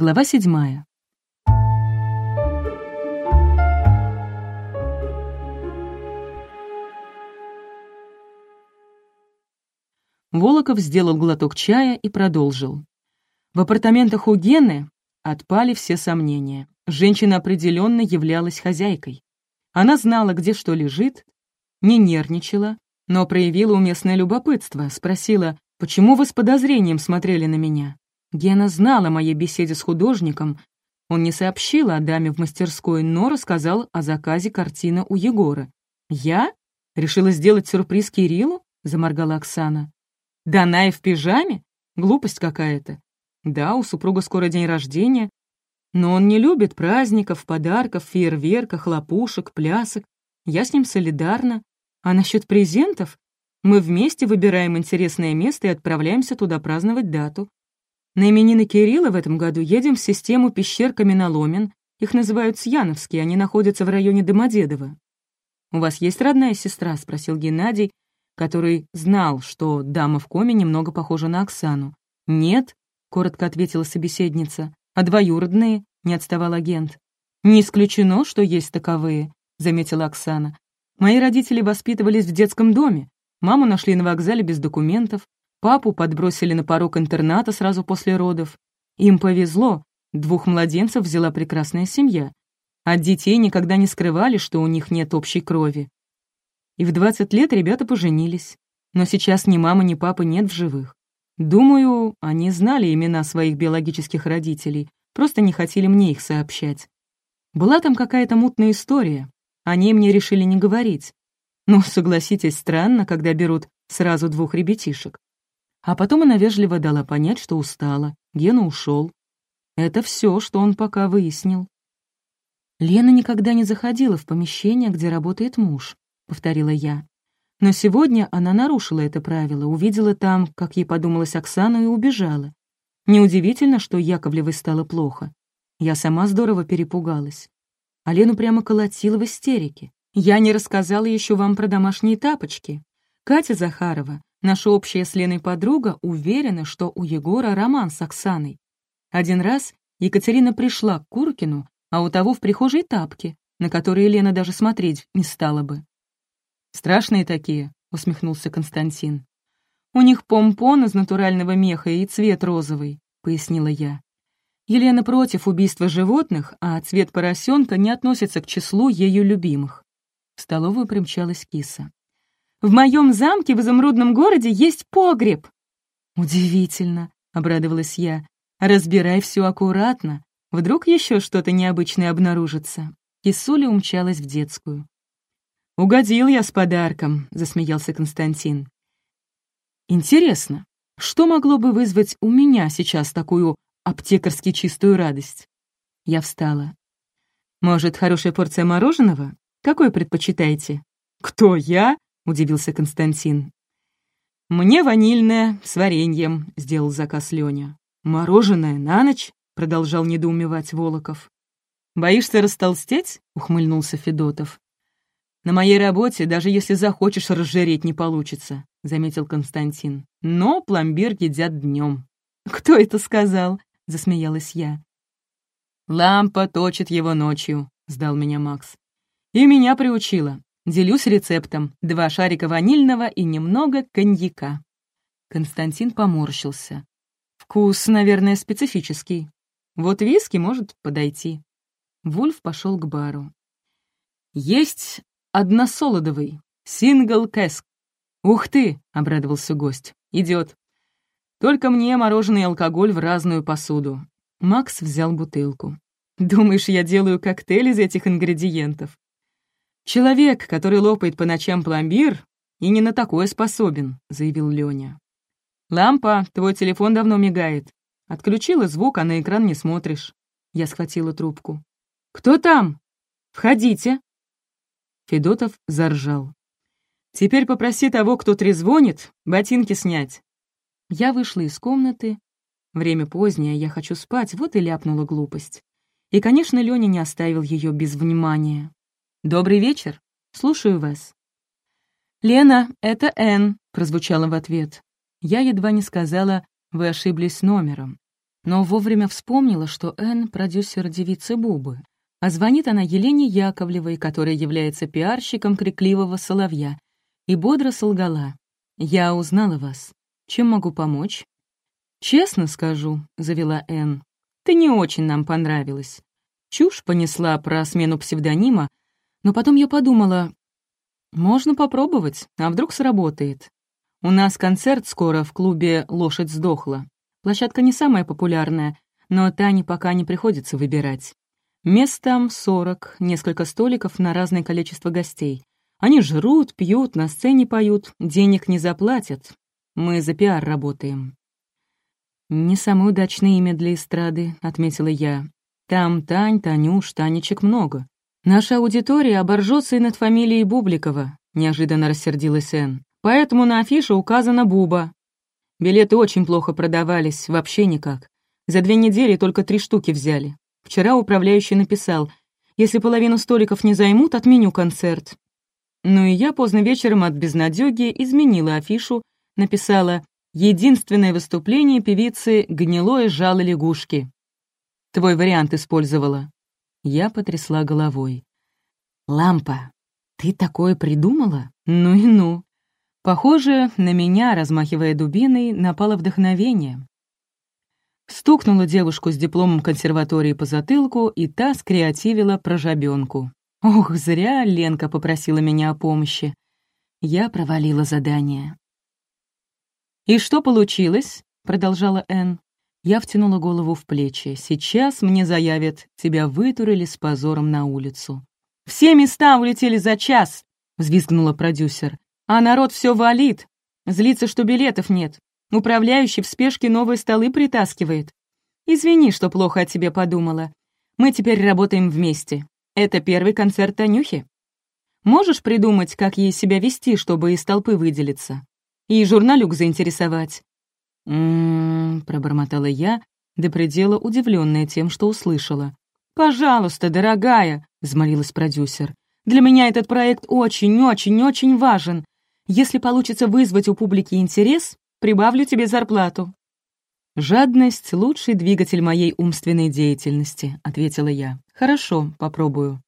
Глава седьмая. Волоков сделал глоток чая и продолжил. В апартаментах у Гены отпали все сомнения. Женщина определенно являлась хозяйкой. Она знала, где что лежит, не нервничала, но проявила уместное любопытство, спросила, почему вы с подозрением смотрели на меня. Гена знала о моей беседе с художником. Он не сообщил о даме в мастерской, но рассказал о заказе картины у Егора. «Я? Решила сделать сюрприз Кириллу?» — заморгала Оксана. Данаев в пижаме? Глупость какая-то. Да, у супруга скоро день рождения, но он не любит праздников, подарков, фейерверков, хлопушек, плясок. Я с ним солидарна. А насчет презентов? Мы вместе выбираем интересное место и отправляемся туда праздновать дату. На именины Кирилла в этом году едем в систему пещер Каменоломен. Их называют Сьяновские, они находятся в районе Домодедово. «У вас есть родная сестра?» — спросил Геннадий, который знал, что дама в коме немного похожа на Оксану. «Нет», — коротко ответила собеседница, — «а двоюродные?» — не отставал агент. «Не исключено, что есть таковые», — заметила Оксана. «Мои родители воспитывались в детском доме. Маму нашли на вокзале без документов, папу подбросили на порог интерната сразу после родов. Им повезло, двух младенцев взяла прекрасная семья. От детей никогда не скрывали, что у них нет общей крови. И в 20 лет ребята поженились. Но сейчас ни мамы, ни папы нет в живых. Думаю, они знали имена своих биологических родителей, просто не хотели мне их сообщать. Была там какая-то мутная история, о ней мне решили не говорить. Ну, согласитесь, странно, когда берут сразу двух ребятишек. А потом она вежливо дала понять, что устала, Гена ушел. Это все, что он пока выяснил. Лена никогда не заходила в помещение, где работает муж. — повторила я. Но сегодня она нарушила это правило, увидела там, как ей подумалось Оксану, и убежала. Неудивительно, что Яковлевой стало плохо. Я сама здорово перепугалась. А Лену прямо колотила в истерике. Я не рассказала еще вам про домашние тапочки. Катя Захарова, наша общая с Леной подруга, уверена, что у Егора роман с Оксаной. Один раз Екатерина пришла к Куркину, а у того в прихожей тапки, на которые Лена даже смотреть не стала бы. «Страшные такие», — усмехнулся Константин. «У них помпон из натурального меха и цвет розовый», — пояснила я. Елена против убийства животных, а цвет поросенка не относится к числу ее любимых. В столовую примчалась киса. «В моем замке в изумрудном городе есть погреб!» «Удивительно», — обрадовалась я. «Разбирай все аккуратно. Вдруг еще что-то необычное обнаружится». Кисуля умчалась в детскую. «Угодил я с подарком», — засмеялся Константин. «Интересно, что могло бы вызвать у меня сейчас такую аптекарски чистую радость?» Я встала. «Может, хорошая порция мороженого? Какое предпочитаете?» «Кто я?» — удивился Константин. «Мне ванильное, с вареньем», — сделал заказ Лёня. «Мороженое на ночь?» — продолжал недоумевать Волоков. «Боишься растолстеть?» — ухмыльнулся Федотов. «На моей работе, даже если захочешь разжиреть, не получится», — заметил Константин. «Но пломбир едят днем». «Кто это сказал?» — засмеялась я. «Лампа точит его ночью», — сдал меня Макс. «И меня приучила. Делюсь рецептом. Два шарика ванильного и немного коньяка». Константин поморщился. «Вкус, наверное, специфический. Вот виски может подойти». Вульф пошел к бару. «Есть односолодовый, сингл кэск. «Ух ты!» — обрадовался гость. «Идет. Только мне мороженый алкоголь в разную посуду». Макс взял бутылку. «Думаешь, я делаю коктейль из этих ингредиентов?» «Человек, который лопает по ночам пломбир, и не на такое способен», — заявил Лёня. «Лампа, твой телефон давно мигает. Отключила звук, а на экран не смотришь». Я схватила трубку. «Кто там? Входите!» Федотов заржал. «Теперь попроси того, кто трезвонит, ботинки снять». Я вышла из комнаты. Время позднее, я хочу спать, вот и ляпнула глупость. И, конечно, Лёня не оставил ее без внимания. «Добрый вечер. Слушаю вас». «Лена, это Энн», — прозвучало в ответ. Я едва не сказала, вы ошиблись номером. но вовремя вспомнила, что Энн — продюсер девицы Бубы, а звонит она Елене Яковлевой, которая является пиарщиком крикливого соловья, и бодро солгала. «Я узнала вас. Чем могу помочь?» «Честно скажу», — завела Энн, — «ты не очень нам понравилась. Чушь понесла про смену псевдонима, но потом я подумала, можно попробовать, а вдруг сработает. У нас концерт скоро в клубе «Лошадь сдохла». Площадка не самая популярная, но Тане пока не приходится выбирать. Мест там сорок, несколько столиков на разное количество гостей. Они жрут, пьют, на сцене поют, денег не заплатят. Мы за пиар работаем. «Не самое удачное имя для эстрады», — отметила я. Там Тань, Танюш, Танечек много. Наша аудитория оборжется и над фамилией Бубликова, неожиданно рассердилась Энн. Поэтому на афише указана Буба. Билеты очень плохо продавались, вообще никак. За две недели только три штуки взяли. Вчера управляющий написал, если половину столиков не займут, отменю концерт. Ну и я поздно вечером от безнадёги изменила афишу, написала «Единственное выступление певицы «Гнилое жало лягушки». Твой вариант использовала». Я потрясла головой. «Лампа, ты такое придумала? Ну и ну». Похоже, на меня, размахивая дубиной, напало вдохновение. Стукнула девушку с дипломом консерватории по затылку, и та скреативила про жабёнку. Ох, зря Ленка попросила меня о помощи. Я провалила задание. «И что получилось?» — продолжала Энн. Я втянула голову в плечи. Сейчас мне заявят, тебя вытурили с позором на улицу. «Все места улетели за час!» — взвизгнула продюсер. «А народ все валит. Злится, что билетов нет. Управляющий в спешке новые столы притаскивает. Извини, что плохо о тебе подумала. Мы теперь работаем вместе. Это первый концерт Танюхи. Можешь придумать, как ей себя вести, чтобы из толпы выделиться? И журналюк заинтересовать? «М-м-м», пробормотала я, до предела удивленная тем, что услышала. «Пожалуйста, дорогая», — взмолилась продюсер. «Для меня этот проект очень-очень-очень важен. Если получится вызвать у публики интерес, прибавлю тебе зарплату». «Жадность — лучший двигатель моей умственной деятельности», — ответила я. «Хорошо, попробую».